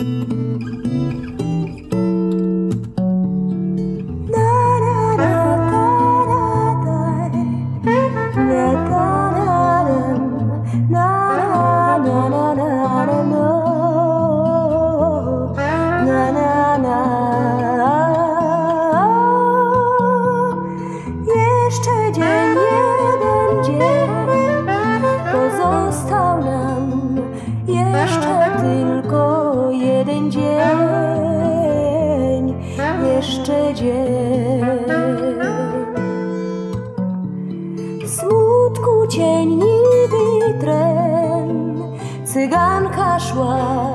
Jeszcze dzień. Smutku cień niby tren, cyganka szła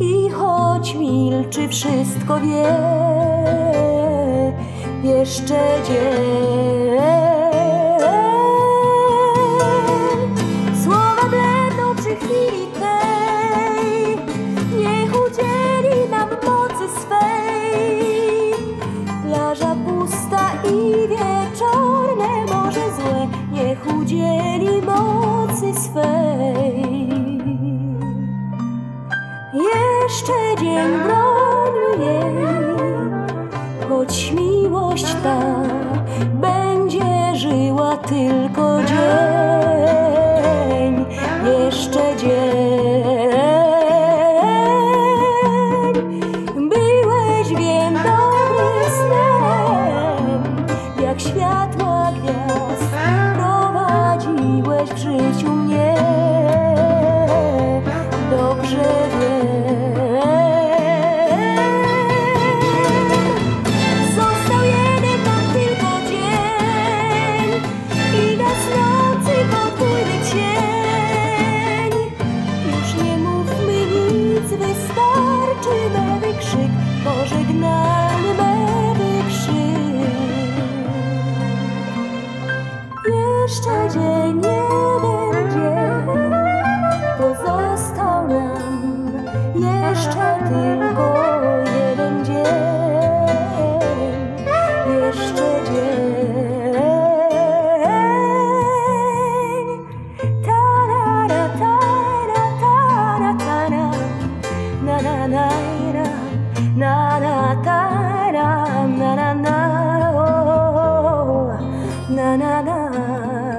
i choć milczy wszystko wie, jeszcze dzień. Udzieli mocy swej. Jeszcze dzień bronił jej, choć miłość ta będzie żyła tylko dzień, jeszcze dzień. Byłeś wiem dobrym snem, jak światła w życiu mnie. Dobrze wiem. Został jeden nam dzień i nas nocy podwójny cień. Już nie mówmy nic, wystarczy. Jeszcze dzień, na na na